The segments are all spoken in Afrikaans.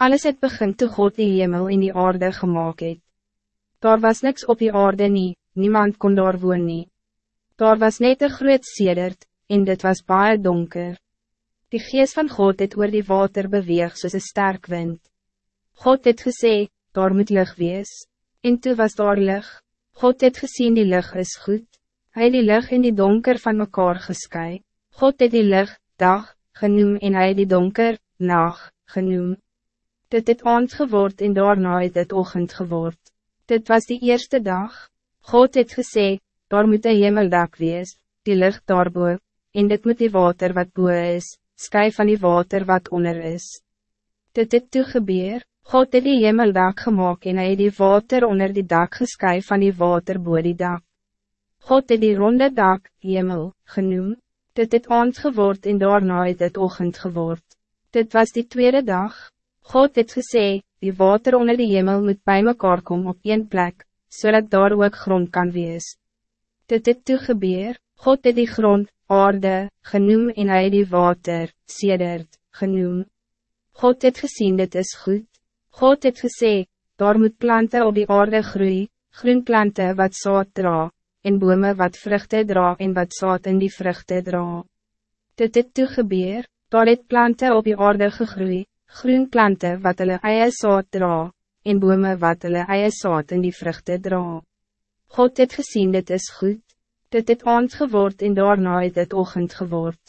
Alles het begin toe God die hemel in die aarde gemaakt het. Daar was niks op die aarde nie, niemand kon daar woon nie. Daar was net een groot sedert, en dit was baie donker. Die geest van God het oor die water beweeg soos een sterk wind. God het gesê, daar moet lucht wees, en toe was daar lucht. God het gezien die lucht is goed, hy het die lucht in die donker van mekaar geskei. God het die lucht, dag, genoem en het die donker, nacht, genoem. Dit het aand geword en daarna het het ochend geword. Dit was die eerste dag. God het gesê, daar moet een hemeldak wees, die lucht daarboe, en dit moet die water wat boe is, sky van die water wat onder is. Dit het toe gebeur, God het die hemeldak gemaakt en hy het die water onder die dak gesky van die water boe die dak. God het die ronde dak, hemel, genoem, dit het aand geword en daarna het het ochend geword. Dit was die tweede dag. God het gesê, die water onder die hemel moet bij mekaar komen op één plek, zodat so daar ook grond kan wees. Dit het toe gebeur, God het die grond, aarde, genoem en hy die water, sedert, genoem. God het gezien dit is goed. God het gesê, daar moet planten op die aarde groei, groen planten wat zaad dra, en bome wat vruchten dra en wat zaad in die vruchten dra. Dit het toe gebeur, daar het planten op die aarde gegroeid groen planten wat hulle eie saad dra, en bome wat hulle eie saad in die vruchten dra. God het gezien dit is goed, dit het aand geword en daarna het het ochend geword.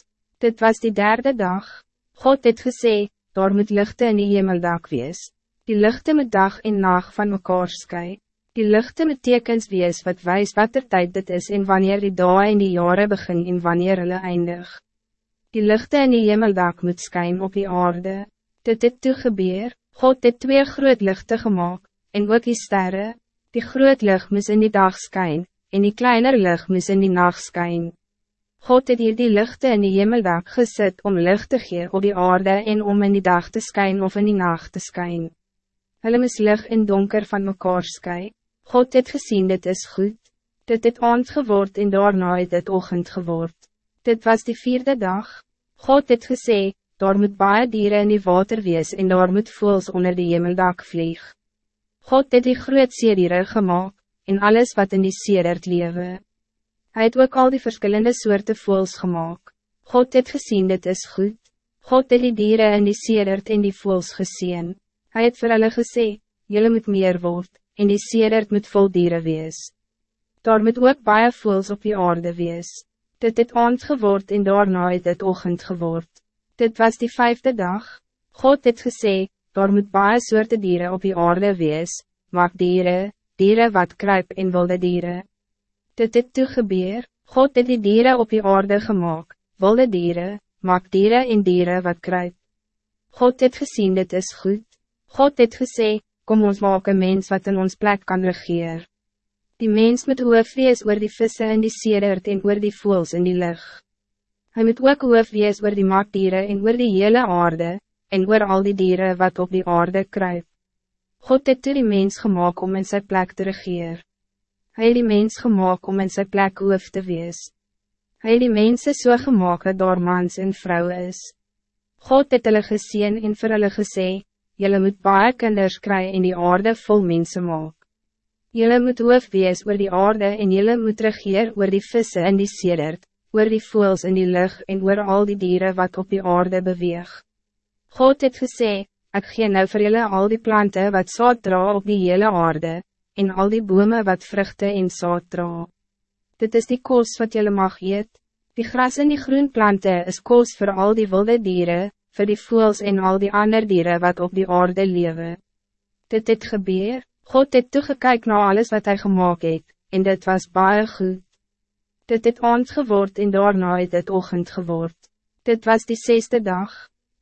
Dit was die derde dag, God het gesê, daar moet lichte in die hemeldak wees, die lichte met dag en nacht van mekaar sky, die lichte met tekens wees wat wijs wat er tijd dit is en wanneer die dae en die jaren begin en wanneer hulle eindig. Die lichte in die hemeldak moet skyn op die aarde, Dit het toe gebeur, God het twee groot lichten gemaakt, en ook die sterren, die groot licht moes in die dag skyn, en die kleiner licht moes in die nacht skyn. God het hier die lichten in die hemeldak gezet om licht te gee op die aarde en om in die dag te skyn of in die nacht te skyn. Hulle moes licht en donker van mekaar sky. God het gezien dit is goed, dit het aand geword en daarna het het ochend geword. Dit was die vierde dag, God het gezegd, daar moet baie dieren in die water wees en daar moet voels onder die hemeldak vlieg. God het die groot seedieren gemaakt, en alles wat in die sedert lewe. Hij het ook al die verschillende soorten voels gemaakt. God het gezien dit is goed. God het die dieren in die sedert en die voels gezien. Hij het vir hulle gesê, jylle moet meer word, en die sedert moet vol dieren wees. Daar moet ook baie voels op die aarde wees. Dit het aand geword en daarna het het ochend geword. Dit was die vijfde dag. God het gesê, daar moet baie soorte dieren op die aarde wees, maak dieren, dieren wat kruip en wilde dieren. Dit het toe gebeur, God het die dieren op die aarde gemaakt, wilde dieren, maak dieren en dieren wat kruip. God het gezien dit is goed. God het gesê, kom ons maak een mens wat in ons plek kan regeer. Die mens moet hoofwees oor die vissen in die sedert en oor die voels in die lucht. Hij moet ook hoof wees oor die maakdieren en oor die hele aarde, en oor al die dieren wat op die aarde kruip. God het toe die mens gemaakt om in zijn plek te regeer. Hij het die mens gemaakt om in zijn plek hoof te wees. Hij het die mense so gemaakt dat daar mans en vrouwen is. God het hulle geseen en vir hulle gesê, Julle moet baie kinders kry en die aarde vol mensen maak. Julle moet hoof wees oor die aarde en julle moet regeer oor die vissen in die sedert, oor die voels in die lucht en oor al die dieren wat op die aarde beweeg. God het gesê, ik gee nou vir julle al die planten wat zaad dra op die hele aarde, en al die bomen wat vruchten en zaad dra. Dit is die koos wat julle mag eet, die gras en die groen planten is koos voor al die wilde dieren, voor die voels en al die andere dieren wat op die aarde leven. Dit het gebeur, God het toegekyk na alles wat hij gemaakt het, en dit was baie goed. Dit het aand geword en daarna het het ochend geword. Dit was die zesde dag.